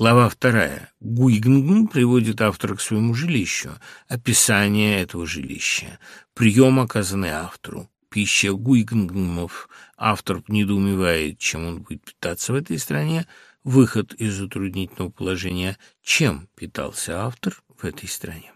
Глава вторая. Гуйгнгн приводит автора к своему жилищу. Описание этого жилища. Прием, оказанный автору. Пища гуйгнгнмов. Автор недоумевает, чем он будет питаться в этой стране. Выход из затруднительного положения. Чем питался автор в этой стране?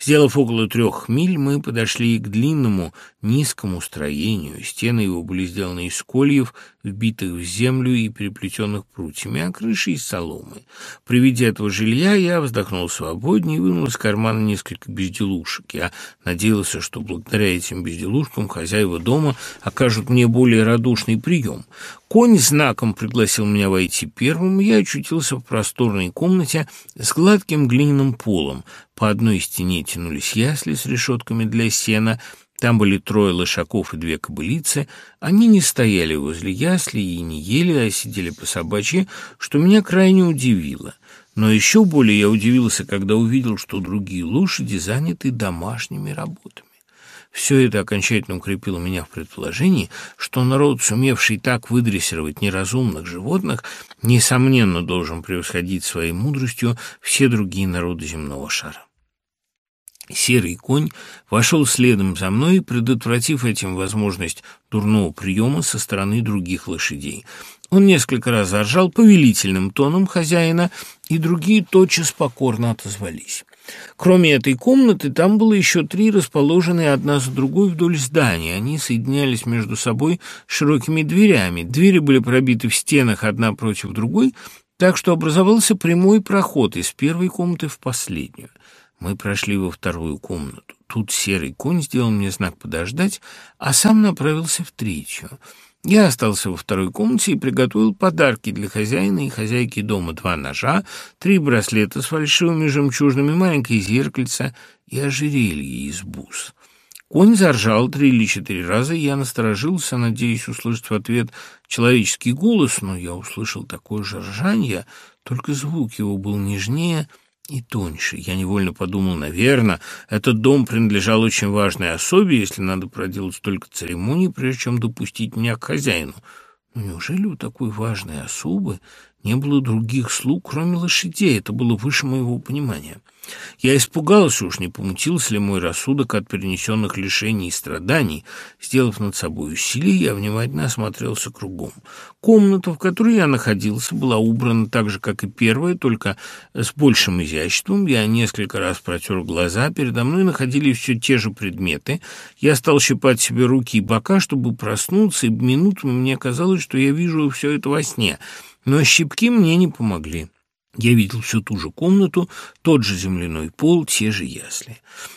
Сделав около трех миль, мы подошли к длинному, низкому строению. Стены его были сделаны из кольев, вбитых в землю и переплетенных прутьями, а крыши из соломы. При виде этого жилья я вздохнул свободнее и вынул из кармана несколько безделушек. Я надеялся, что благодаря этим безделушкам хозяева дома окажут мне более радушный прием. Конь знаком пригласил меня войти первым, я очутился в просторной комнате с гладким глиняным полом. По одной стене тянулись ясли с решетками для сена, там были трое лошаков и две кобылицы. Они не стояли возле ясли и не ели, а сидели по собачьи, что меня крайне удивило. Но еще более я удивился, когда увидел, что другие лошади заняты домашними работами. Все это окончательно укрепило меня в предположении, что народ, сумевший так выдрессировать неразумных животных, несомненно должен превосходить своей мудростью все другие народы земного шара. Серый конь вошел следом за мной, предотвратив этим возможность дурного приема со стороны других лошадей. Он несколько раз заржал повелительным тоном хозяина, и другие тотчас покорно отозвались. Кроме этой комнаты, там было еще три расположенные одна за другой вдоль здания. Они соединялись между собой широкими дверями. Двери были пробиты в стенах одна против другой, так что образовался прямой проход из первой комнаты в последнюю. Мы прошли во вторую комнату. Тут серый конь сделал мне знак подождать, а сам направился в третью. Я остался во второй комнате и приготовил подарки для хозяина и хозяйки дома. Два ножа, три браслета с фальшивыми жемчужными, маленькое зеркальце и ожерелье из бус. Конь заржал три или четыре раза, и я насторожился, надеясь услышать в ответ человеческий голос, но я услышал такое же ржанье, только звук его был нежнее — и тоньше. Я невольно подумал, наверное, этот дом принадлежал очень важной особе, если надо проделать столько церемоний, прежде чем допустить меня к хозяину. Но неужели у такой важной особы не было других слуг, кроме лошадей? Это было выше моего понимания. Я испугался, уж не помутился ли мой рассудок от перенесенных лишений и страданий. Сделав над собой усилие, я внимательно осмотрелся кругом. Комната, в которой я находился, была убрана так же, как и первая, только с большим изяществом. Я несколько раз протер глаза, передо мной находились все те же предметы. Я стал щипать себе руки и бока, чтобы проснуться, и минутами мне казалось, что я вижу все это во сне. Но щипки мне не помогли. Я видел всю ту же комнату, тот же земляной пол, те же ясли.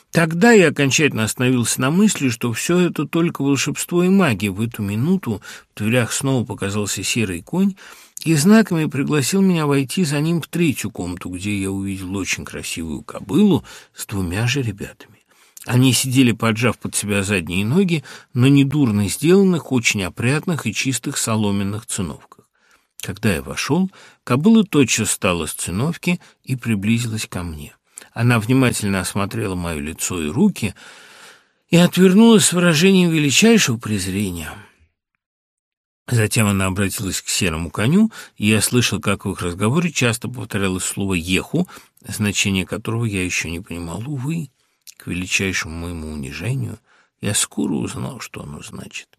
Тогда я окончательно остановился на мысли, что все это только волшебство и магия. В эту минуту в дверях снова показался серый конь и знаками пригласил меня войти за ним в третью комнату, где я увидел очень красивую кобылу с двумя же ребятами. Они сидели, поджав под себя задние ноги, на недурно сделанных, очень опрятных и чистых соломенных циновках. Когда я вошел, кобыла тотчас встала с циновки и приблизилась ко мне. Она внимательно осмотрела мое лицо и руки и отвернулась с выражением величайшего презрения. Затем она обратилась к серому коню, и я слышал, как в их разговоре часто повторялось слово «еху», значение которого я еще не понимал. Увы, к величайшему моему унижению, я скоро узнал, что оно значит.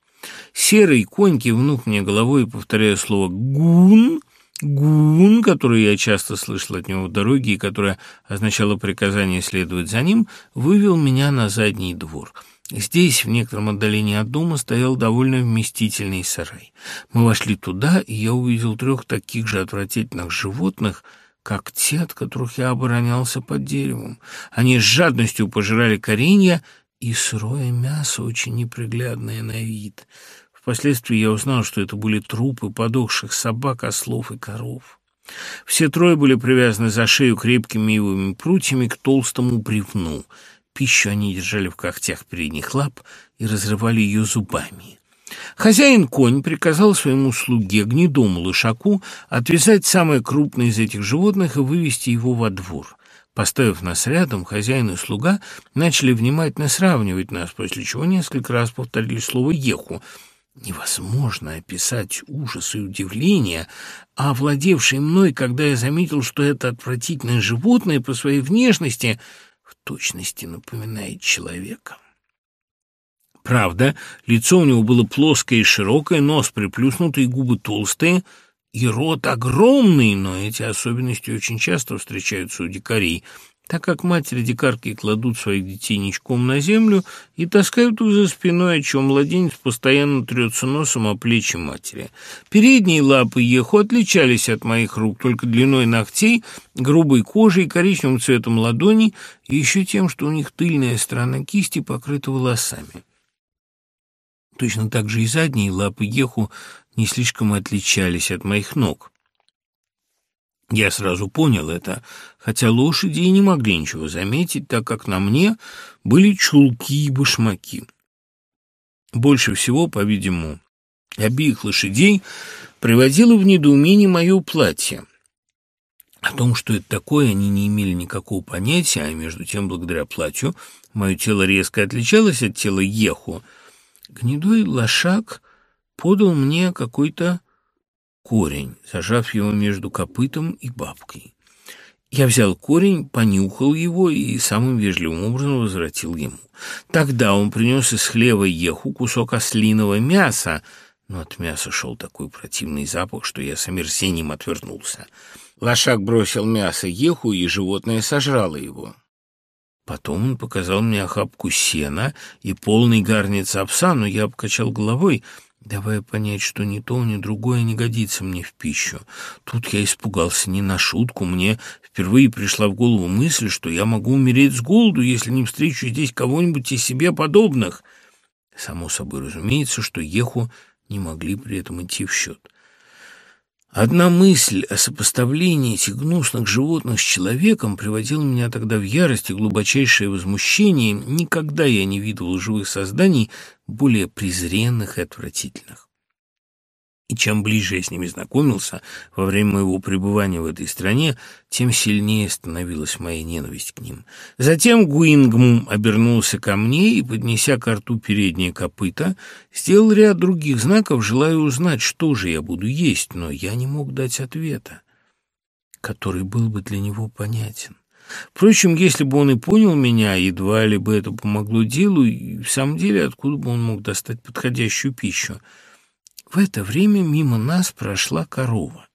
Серый конь, кивнув мне головой, повторяя слово «гун», «гун», которое я часто слышал от него в дороге и которое означало приказание следовать за ним, вывел меня на задний двор. Здесь, в некотором отдалении от дома, стоял довольно вместительный сарай. Мы вошли туда, и я увидел трех таких же отвратительных животных, как те, от которых я оборонялся под деревом. Они с жадностью пожирали коренья и сырое мясо, очень неприглядное на вид. Впоследствии я узнал, что это были трупы подохших собак, ослов и коров. Все трое были привязаны за шею крепкими ивовыми прутьями к толстому бревну. Пищу они держали в когтях передних лап и разрывали ее зубами. Хозяин-конь приказал своему слуге, гнедому лошаку, отвязать самое крупное из этих животных и вывести его во двор. Поставив нас рядом, хозяин и слуга начали внимательно сравнивать нас, после чего несколько раз повторили слово «еху». Невозможно описать ужас и удивление, овладевший мной, когда я заметил, что это отвратительное животное по своей внешности в точности напоминает человека. Правда, лицо у него было плоское и широкое, нос приплюснутый, губы толстые и рот огромный, но эти особенности очень часто встречаются у дикарей – так как матери-дикарки кладут своих детей ничком на землю и таскают их за спиной, о чем младенец постоянно трется носом о плечи матери. Передние лапы еху отличались от моих рук только длиной ногтей, грубой кожей, коричневым цветом ладоней и еще тем, что у них тыльная сторона кисти покрыта волосами. Точно так же и задние лапы еху не слишком отличались от моих ног. Я сразу понял это, хотя лошади и не могли ничего заметить, так как на мне были чулки и башмаки. Больше всего, по-видимому, обеих лошадей приводило в недоумение мое платье. О том, что это такое, они не имели никакого понятия, а между тем, благодаря платью, мое тело резко отличалось от тела Еху. Гнедой лошак подал мне какой-то корень, зажав его между копытом и бабкой. Я взял корень, понюхал его и самым вежливым образом возвратил ему. Тогда он принес из хлева еху кусок ослиного мяса, но от мяса шел такой противный запах, что я с омерзением отвернулся. Лошак бросил мясо еху, и животное сожрало его. Потом он показал мне охапку сена и полный гарниц овса, но я обкачал головой — давая понять, что ни то, ни другое не годится мне в пищу. Тут я испугался не на шутку, мне впервые пришла в голову мысль, что я могу умереть с голоду, если не встречу здесь кого-нибудь из себе подобных. Само собой разумеется, что Еху не могли при этом идти в счет. Одна мысль о сопоставлении этих гнусных животных с человеком приводила меня тогда в ярость и глубочайшее возмущение. Никогда я не видывал живых созданий более презренных и отвратительных. И чем ближе я с ними знакомился во время моего пребывания в этой стране, тем сильнее становилась моя ненависть к ним. Затем Гуингмум обернулся ко мне и, поднеся к рту переднее копыто, сделал ряд других знаков, желая узнать, что же я буду есть, но я не мог дать ответа, который был бы для него понятен. Впрочем, если бы он и понял меня, едва ли бы это помогло делу, и в самом деле откуда бы он мог достать подходящую пищу — в это время мимо нас прошла корова.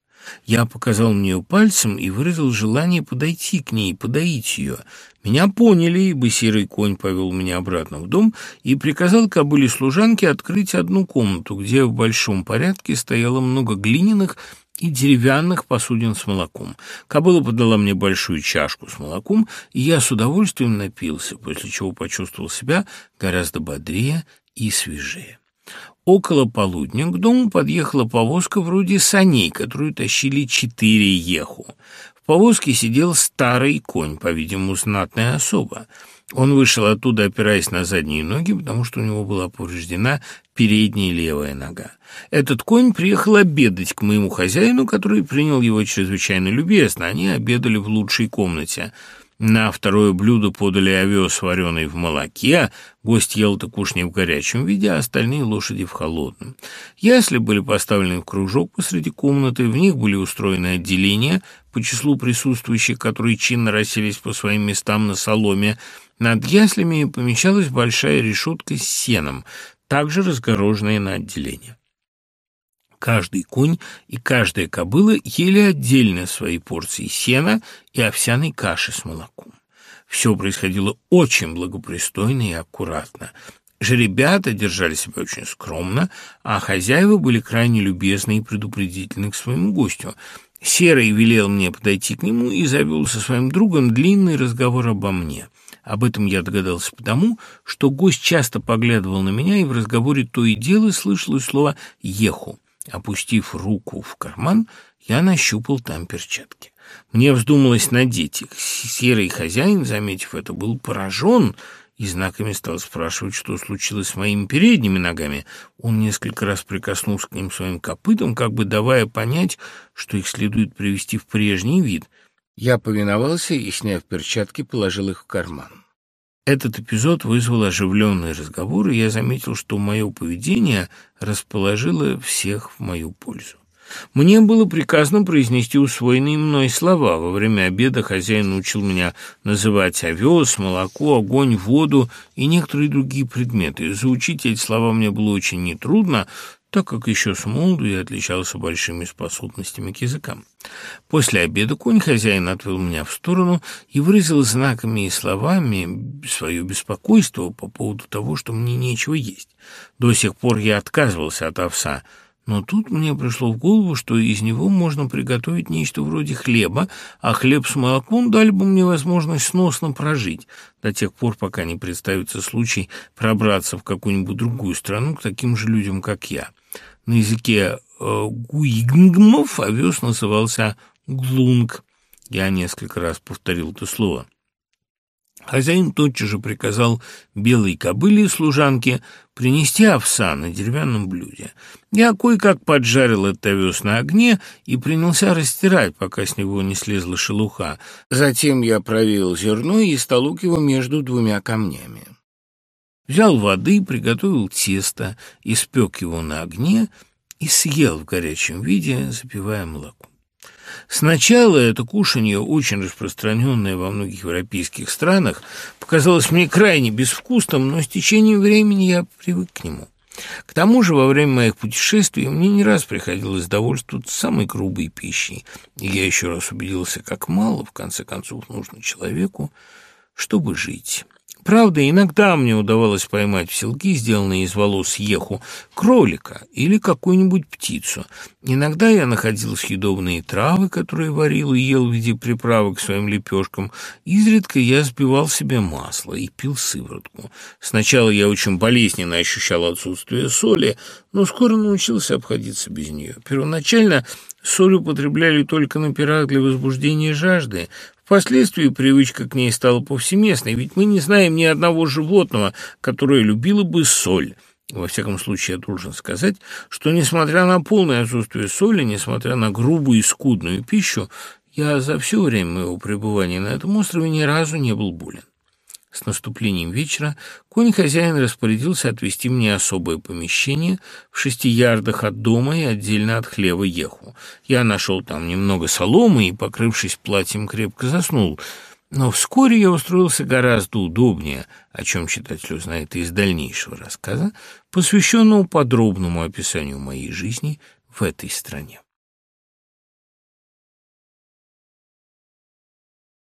Я показал мне ее пальцем и выразил желание подойти к ней, подоить ее. Меня поняли, ибо серый конь повел меня обратно в дом и приказал кобыле служанке открыть одну комнату, где в большом порядке стояло много глиняных и деревянных посудин с молоком. Кобыла подала мне большую чашку с молоком, и я с удовольствием напился, после чего почувствовал себя гораздо бодрее и свежее. Около полудня к дому подъехала повозка вроде саней, которую тащили четыре еху. В повозке сидел старый конь, по-видимому, знатная особа. Он вышел оттуда, опираясь на задние ноги, потому что у него была повреждена передняя левая нога. Этот конь приехал обедать к моему хозяину, который принял его чрезвычайно любезно. Они обедали в лучшей комнате — на второе блюдо подали овес, вареный в молоке. Гость ел так уж не в горячем виде, а остальные лошади в холодном. Ясли были поставлены в кружок посреди комнаты, в них были устроены отделения по числу присутствующих, которые чинно расселись по своим местам на соломе. Над яслями помещалась большая решетка с сеном, также разгороженная на отделение. Каждый конь и каждая кобыла ели отдельно свои порции сена и овсяной каши с молоком. Все происходило очень благопристойно и аккуратно. Жеребята держали себя очень скромно, а хозяева были крайне любезны и предупредительны к своему гостю. Серый велел мне подойти к нему и завел со своим другом длинный разговор обо мне. Об этом я догадался потому, что гость часто поглядывал на меня, и в разговоре то и дело слышалось слово «еху». Опустив руку в карман, я нащупал там перчатки. Мне вздумалось надеть их. Серый хозяин, заметив это, был поражен и знаками стал спрашивать, что случилось с моими передними ногами. Он несколько раз прикоснулся к ним своим копытом, как бы давая понять, что их следует привести в прежний вид. Я повиновался и, сняв перчатки, положил их в карман. Этот эпизод вызвал оживленный разговор, и я заметил, что мое поведение расположило всех в мою пользу. Мне было приказано произнести усвоенные мной слова. Во время обеда хозяин научил меня называть овес, молоко, огонь, воду и некоторые другие предметы. Заучить эти слова мне было очень нетрудно, так как еще с молоду я отличался большими способностями к языкам. После обеда конь хозяин отвел меня в сторону и выразил знаками и словами свое беспокойство по поводу того, что мне нечего есть. До сих пор я отказывался от овса, но тут мне пришло в голову, что из него можно приготовить нечто вроде хлеба, а хлеб с молоком дали бы мне возможность сносно прожить, до тех пор, пока не представится случай пробраться в какую-нибудь другую страну к таким же людям, как я. На языке э, гуигнгмов овес назывался глунг. Я несколько раз повторил это слово. Хозяин тотчас же приказал белой кобыле и служанке принести овса на деревянном блюде. Я кое-как поджарил этот овес на огне и принялся растирать, пока с него не слезла шелуха. Затем я провел зерно и столок его между двумя камнями. Взял воды, приготовил тесто, испек его на огне и съел в горячем виде, запивая молоком. Сначала это кушанье, очень распространенное во многих европейских странах, показалось мне крайне безвкусным, но с течением времени я привык к нему. К тому же во время моих путешествий мне не раз приходилось довольствоваться самой грубой пищей, и я еще раз убедился, как мало, в конце концов, нужно человеку, чтобы жить». Правда, иногда мне удавалось поймать в селки, сделанные из волос еху, кролика или какую-нибудь птицу. Иногда я находил съедобные травы, которые варил и ел в виде приправок к своим лепешкам. Изредка я сбивал себе масло и пил сыворотку. Сначала я очень болезненно ощущал отсутствие соли, но скоро научился обходиться без нее. Первоначально соль употребляли только на пирах для возбуждения жажды. Впоследствии привычка к ней стала повсеместной, ведь мы не знаем ни одного животного, которое любило бы соль. Во всяком случае, я должен сказать, что, несмотря на полное отсутствие соли, несмотря на грубую и скудную пищу, я за все время моего пребывания на этом острове ни разу не был болен. С наступлением вечера конь-хозяин распорядился отвести мне особое помещение в шести ярдах от дома и отдельно от хлева еху. Я нашел там немного соломы и, покрывшись платьем, крепко заснул. Но вскоре я устроился гораздо удобнее, о чем читатель узнает из дальнейшего рассказа, посвященного подробному описанию моей жизни в этой стране.